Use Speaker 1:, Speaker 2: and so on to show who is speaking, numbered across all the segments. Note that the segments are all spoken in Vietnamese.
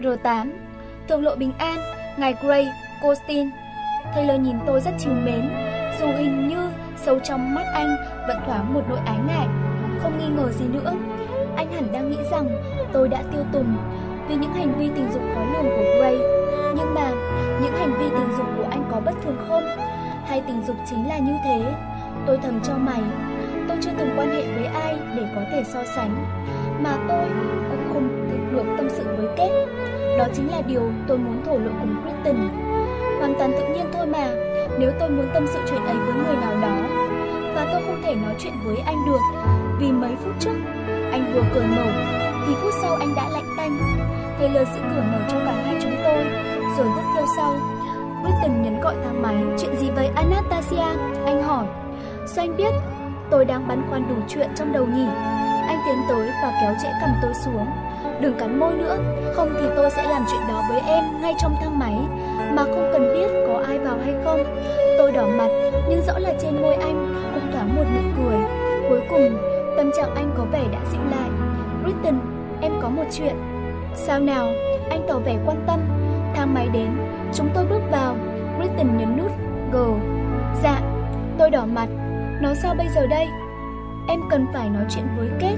Speaker 1: R8 Thượng lộ bình an Ngài Gray, Costin. Taylor nhìn tôi rất chiều mến Dù hình như sâu trong mắt anh vẫn thoáng một nỗi ái ngại. Không nghi ngờ gì nữa Anh hẳn đang nghĩ rằng tôi đã tiêu tùng Vì những hành vi tình dục khó lường của Gray. Nhưng mà những hành vi tình dục của anh có bất thường không? Hay tình dục chính là như thế? Tôi thầm cho mày Tôi chưa từng quan hệ với ai để có thể so sánh Mà tôi cũng không được tâm sự với Kết. Đó chính là điều tôi muốn thổ lộ cùng Kristen. Hoàn toàn tự nhiên thôi mà, Nếu tôi muốn tâm sự chuyện ấy với người nào đó, Và tôi không thể nói chuyện với anh được, Vì mấy phút trước, Anh vừa cười mở, Thì phút sau anh đã lạnh tanh lờ giữ cửa mở cho cả hai chúng tôi. Rồi bước theo sau, Kristen nhấn gọi thang máy. Chuyện gì với Anastasia? Anh hỏi. Sao anh biết? Tôi đang băn khoăn đủ chuyện trong đầu nhỉ. Anh tiến tới và kéo trễ cầm tôi xuống. Đừng cắn môi nữa, Không thì tôi sẽ làm chuyện đó với em ngay trong thang máy. Mà không cần biết có ai vào hay không. Tôi đỏ mặt, Nhưng rõ là trên môi anh cũng thoáng một nụ cười. Cuối cùng, Tâm trạng anh có vẻ đã dịu lại. Britton, em có một chuyện. Sao nào, Anh tỏ vẻ quan tâm. Thang máy đến, Chúng tôi bước vào. Britton nhấn nút G Dạ Tôi đỏ mặt. Nói sao bây giờ đây? Em cần phải nói chuyện với Kết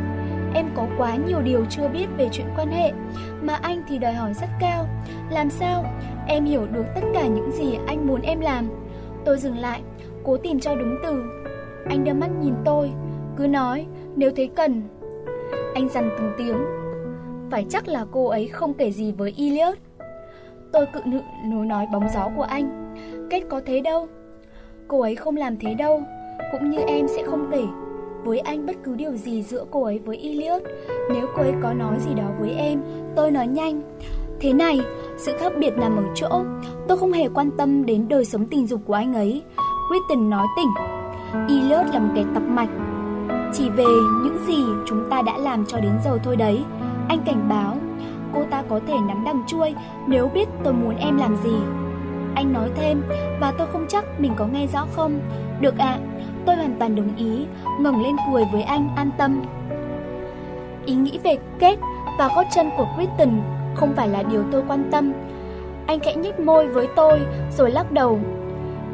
Speaker 1: Em có quá nhiều điều chưa biết về chuyện quan hệ, Mà anh thì đòi hỏi rất cao. Làm sao? Em hiểu được tất cả những gì anh muốn em làm. Tôi dừng lại, Cố tìm cho đúng từ. Anh đưa mắt nhìn tôi, Cứ nói, nếu thấy cần. Anh dằn từng tiếng. Phải chắc là cô ấy không kể gì với Elliot. Tôi cự nữ nối nói bóng gió của anh. Kết có thế đâu? Cô ấy không làm thế đâu, Cũng như em sẽ không kể với anh bất cứ điều gì giữa cô ấy với Elliot Nếu cô ấy có nói gì đó với em Tôi nói nhanh. Thế này, sự khác biệt nằm ở chỗ Tôi không hề quan tâm đến đời sống tình dục của anh ấy. Kristen nói tỉnh. Elliot là một kẻ tập mạch. Chỉ về những gì chúng ta đã làm cho đến giờ thôi đấy Anh cảnh báo. Cô ta có thể nắm đằng chuôi Nếu biết tôi muốn em làm gì. Anh nói thêm Và tôi không chắc mình có nghe rõ không. Được ạ à, Tôi hoàn toàn đồng ý, ngẩng lên cười với anh an tâm. Ý nghĩ về kết và gót chân của Kristen không phải là điều tôi quan tâm. Anh khẽ nhếch môi với tôi rồi lắc đầu.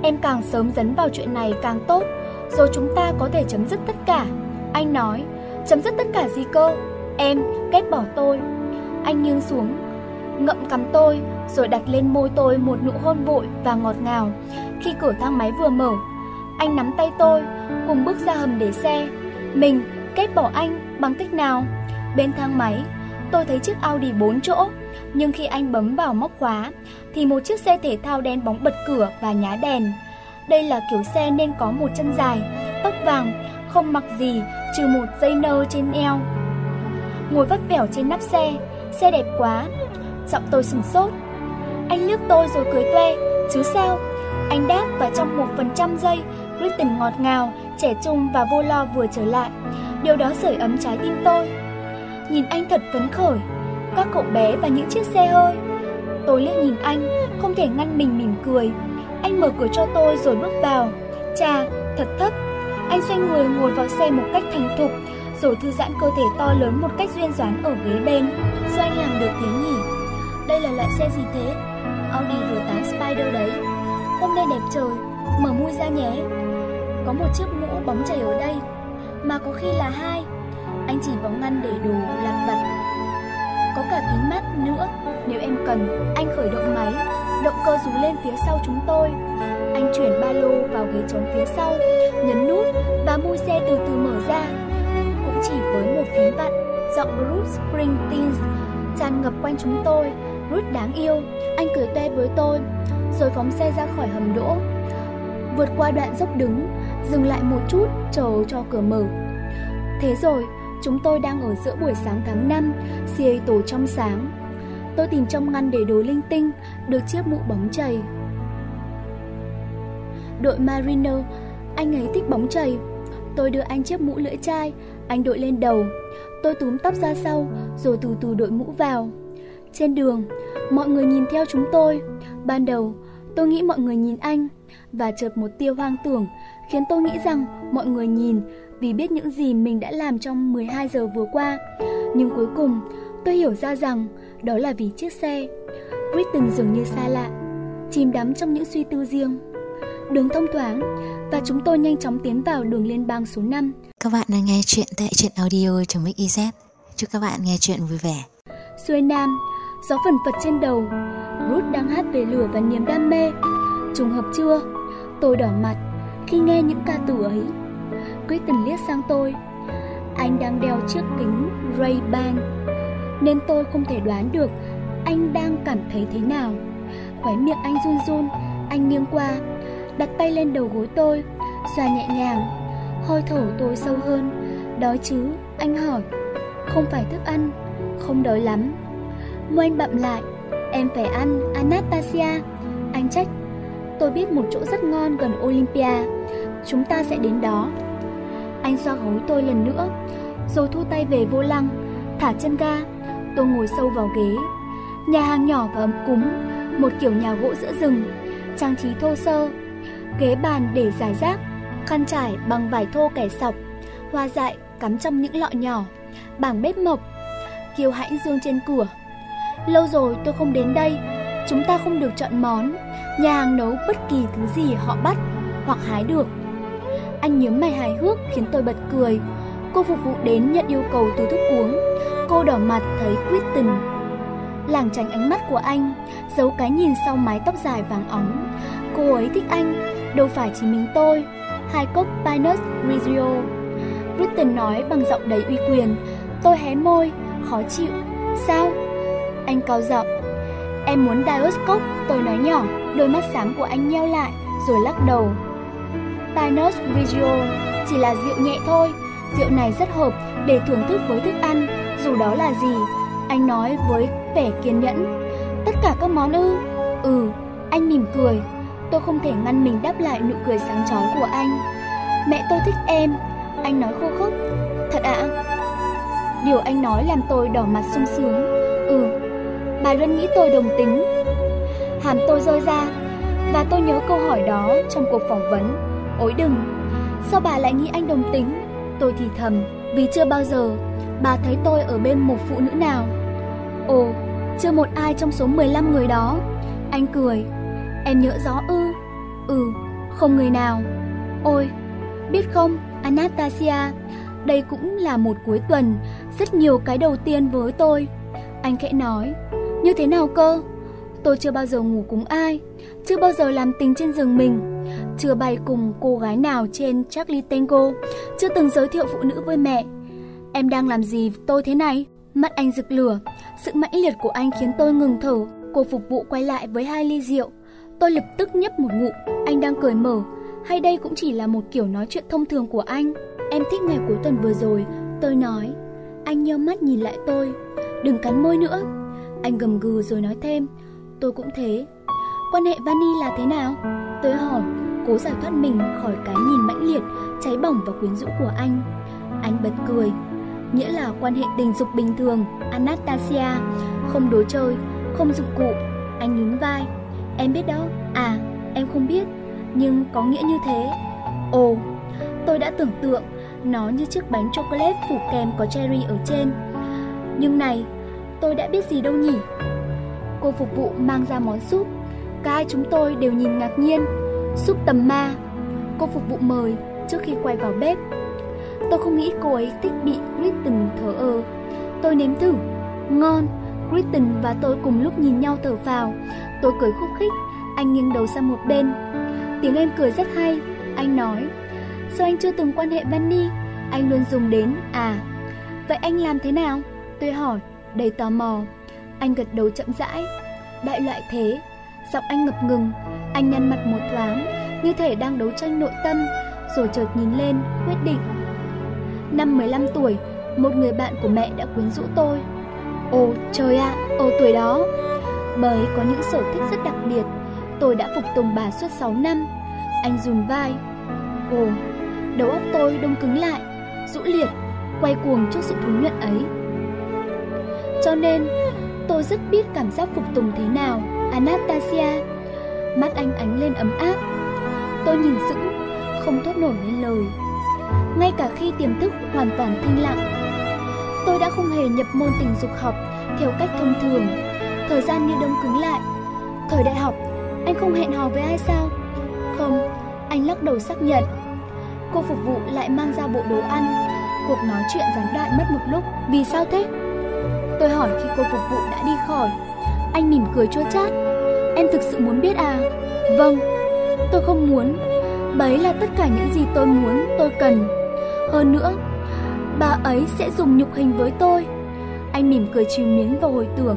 Speaker 1: Em càng sớm dấn vào chuyện này càng tốt, rồi chúng ta có thể chấm dứt tất cả. Anh nói, chấm dứt tất cả gì cơ? Em, kết bỏ tôi. Anh nghiêng xuống, ngậm cắm tôi, rồi đặt lên môi tôi một nụ hôn vội và ngọt ngào. Khi cửa thang máy vừa mở, anh nắm tay tôi, cùng bước ra hầm để xe. Mình kết bỏ anh bằng cách nào? Bên thang máy, tôi thấy chiếc Audi 4 chỗ, nhưng khi anh bấm vào móc khóa, thì một chiếc xe thể thao đen bóng bật cửa và nhá đèn. Đây là kiểu xe nên có một chân dài, tóc vàng, không mặc gì trừ một dây nơ trên eo. Ngồi vắt vẻo trên nắp xe, xe đẹp quá. Giọng tôi sừng sốt. Anh liếc tôi rồi cười toe, chứ sao? Anh đáp và trong một phần trăm giây Kristen ngọt ngào, trẻ trung và vô lo vừa trở lại. Điều đó sưởi ấm trái tim tôi. Nhìn anh thật phấn khởi, các cậu bé và những chiếc xe hơi. Tôi liếc nhìn anh, không thể ngăn mình mỉm cười. Anh mở cửa cho tôi rồi bước vào. Chà, thật thấp. Anh xoay người ngồi vào xe một cách thành thục, rồi thư giãn cơ thể to lớn một cách duyên dáng ở ghế bên. Sao anh làm được thế nhỉ? Đây là loại xe gì thế? Audi R8 Spider đấy. Hôm nay đẹp trời, mở mui ra nhé. Có một chiếc mũ bóng chảy ở đây, Mà có khi là hai. Anh chỉ vào ngăn để đồ lặt vặt. Có cả kính mắt nữa, Nếu em cần, Anh khởi động máy, Động cơ rú lên phía sau chúng tôi. Anh chuyển ba lô vào ghế trống phía sau, Nhấn nút, Và mui xe từ từ mở ra. Cũng chỉ với một phím vặn, Giọng Bruce Springsteen tràn ngập quanh chúng tôi. Bruce đáng yêu, Anh cười toe với tôi, Rồi phóng xe ra khỏi hầm đỗ. Vượt qua đoạn dốc đứng dừng lại một chút chờ cho cửa mở. Thế rồi, chúng tôi đang ở giữa buổi sáng tháng 5, Seattle trong sáng. Tôi tìm trong ngăn để đồ linh tinh, được chiếc mũ bóng chày. Đội Mariner, anh ấy thích bóng chày. Tôi đưa anh chiếc mũ lưỡi chai, anh đội lên đầu. Tôi túm tóc ra sau, rồi từ từ đội mũ vào. Trên đường, mọi người nhìn theo chúng tôi. Ban đầu, tôi nghĩ mọi người nhìn anh, và chợt một tia hoang tưởng khiến tôi nghĩ rằng mọi người nhìn vì biết những gì mình đã làm trong 12 giờ vừa qua. Nhưng cuối cùng, tôi hiểu ra rằng đó là vì chiếc xe. Kristen dường như xa lạ, chìm đắm trong những suy tư riêng. Đường thông thoáng và chúng tôi nhanh chóng tiến vào đường liên bang số 5.
Speaker 2: Các bạn đang nghe chuyện tại truyện audio.mix.iz. Chúc các bạn nghe chuyện vui vẻ.
Speaker 1: Xuôi Nam, gió phần phật trên đầu. Ruth đang hát về lửa và niềm đam mê. Trùng hợp chưa? Tôi đỏ mặt khi nghe những ca từ ấy. quyết tình liếc sang tôi. Anh đang đeo chiếc kính Ray-Ban nên tôi không thể đoán được anh đang cảm thấy thế nào. Khóe miệng anh run run, anh nghiêng qua, đặt tay lên đầu gối tôi, xoa nhẹ nhàng. Hơi thở tôi sâu hơn. Đói chứ? Anh hỏi. Không phải thức ăn, không đói lắm. Môi anh bậm lại. Em phải ăn, Anastasia. Anh trách. Tôi biết một chỗ rất ngon gần Olympia. Chúng ta sẽ đến đó. Anh xoa gối tôi lần nữa, rồi thu tay về vô lăng, thả chân ga. Tôi ngồi sâu vào ghế. Nhà hàng nhỏ và ấm cúng, một kiểu nhà gỗ giữa rừng, trang trí thô sơ. Ghế bàn để giải rác, khăn trải bằng vải thô kẻ sọc, hoa dại cắm trong những lọ nhỏ, bảng bếp mộc, kiều hãnh dương trên cửa. Lâu rồi tôi không đến đây, chúng ta không được chọn món, nhà hàng nấu bất kỳ thứ gì họ bắt hoặc hái được. Anh nhớm mày hài hước khiến tôi bật cười. Cô phục vụ đến nhận yêu cầu từ thức uống. Cô đỏ mặt thấy Kristen. Làng tránh ánh mắt của anh, giấu cái nhìn sau mái tóc dài vàng óng. Cô ấy thích anh, đâu phải chỉ mình tôi. Hai cốc Pinus Grigio. Kristen nói bằng giọng đầy uy quyền. Tôi hé môi, khó chịu. Sao? Anh cao giọng. Em muốn Diet cốc. tôi nói nhỏ. Đôi mắt sáng của anh nheo lại, rồi lắc đầu. Pinot Grigio chỉ là rượu nhẹ thôi. Rượu này rất hợp để thưởng thức với thức ăn, dù đó là gì. Anh nói với vẻ kiên nhẫn. Tất cả các món ư? Ừ, anh mỉm cười. Tôi không thể ngăn mình đáp lại nụ cười sáng chói của anh. Mẹ tôi thích em. Anh nói khô khốc. Thật ạ? Điều anh nói làm tôi đỏ mặt sung sướng. Ừ, bà luôn nghĩ tôi đồng tính. Hàm tôi rơi ra, và tôi nhớ câu hỏi đó trong cuộc phỏng vấn ối đừng, sao bà lại nghĩ anh đồng tính? Tôi thì thầm, vì chưa bao giờ bà thấy tôi ở bên một phụ nữ nào. Ồ, chưa một ai trong số 15 người đó. Anh cười, em nhớ rõ ư? Ừ, không người nào. Ôi, biết không, Anastasia, đây cũng là một cuối tuần, rất nhiều cái đầu tiên với tôi. Anh khẽ nói, như thế nào cơ? Tôi chưa bao giờ ngủ cùng ai, chưa bao giờ làm tình trên giường mình, chưa bay cùng cô gái nào trên Charlie Tango, chưa từng giới thiệu phụ nữ với mẹ. Em đang làm gì tôi thế này? Mắt anh rực lửa, sự mãnh liệt của anh khiến tôi ngừng thở. Cô phục vụ quay lại với hai ly rượu. Tôi lập tức nhấp một ngụm, anh đang cười mở, hay đây cũng chỉ là một kiểu nói chuyện thông thường của anh? Em thích ngày cuối tuần vừa rồi, tôi nói. Anh nheo mắt nhìn lại tôi, đừng cắn môi nữa. Anh gầm gừ rồi nói thêm, tôi cũng thế. Quan hệ Vani là thế nào? Tôi hỏi, cố giải thoát mình khỏi cái nhìn mãnh liệt, cháy bỏng và quyến rũ của anh. Anh bật cười, nghĩa là quan hệ tình dục bình thường, Anastasia, không đồ chơi, không dụng cụ. Anh nhún vai, em biết đó, à, em không biết, nhưng có nghĩa như thế. Ồ, tôi đã tưởng tượng nó như chiếc bánh chocolate phủ kèm có cherry ở trên. Nhưng này, tôi đã biết gì đâu nhỉ? Cô phục vụ mang ra món súp. Cả hai chúng tôi đều nhìn ngạc nhiên. Súp tầm ma. Cô phục vụ mời trước khi quay vào bếp. Tôi không nghĩ cô ấy thích bị Kristen thở ơ. Tôi nếm thử. Ngon. Kristen và tôi cùng lúc nhìn nhau thở phào. Tôi cười khúc khích. Anh nghiêng đầu sang một bên. Tiếng em cười rất hay. Anh nói. Sao anh chưa từng quan hệ Vanny? Anh luôn dùng đến à. Vậy anh làm thế nào? Tôi hỏi, đầy tò mò. Anh gật đầu chậm rãi. Đại loại thế. Giọng anh ngập ngừng. Anh nhăn mặt một thoáng, như thể đang đấu tranh nội tâm, rồi chợt nhìn lên, quyết định. Năm 15 tuổi, một người bạn của mẹ đã quyến rũ tôi. Ồ trời ạ, à, ồ tuổi đó. bởi có những sở thích rất đặc biệt. Tôi đã phục tùng bà suốt 6 năm. Anh rùn vai. Ồ, đầu óc tôi đông cứng lại, rũ liệt, quay cuồng trước sự thú nhận ấy. Cho nên, tôi rất biết cảm giác phục tùng thế nào, Anastasia. Mắt anh ánh lên ấm áp. Tôi nhìn sững, không thốt nổi nên lời. Ngay cả khi tiềm thức hoàn toàn thanh lặng, tôi đã không hề nhập môn tình dục học theo cách thông thường. Thời gian như đông cứng lại. Thời đại học, anh không hẹn hò với ai sao? Không, anh lắc đầu xác nhận. Cô phục vụ lại mang ra bộ đồ ăn. Cuộc nói chuyện gián đoạn mất một lúc. Vì sao thế? Tôi hỏi khi cô phục vụ đã đi khỏi. Anh mỉm cười chua chát. Em thực sự muốn biết à? Vâng, tôi không muốn. Bấy là tất cả những gì tôi muốn, tôi cần. Hơn nữa, bà ấy sẽ dùng nhục hình với tôi. Anh mỉm cười chiều miến vào hồi tưởng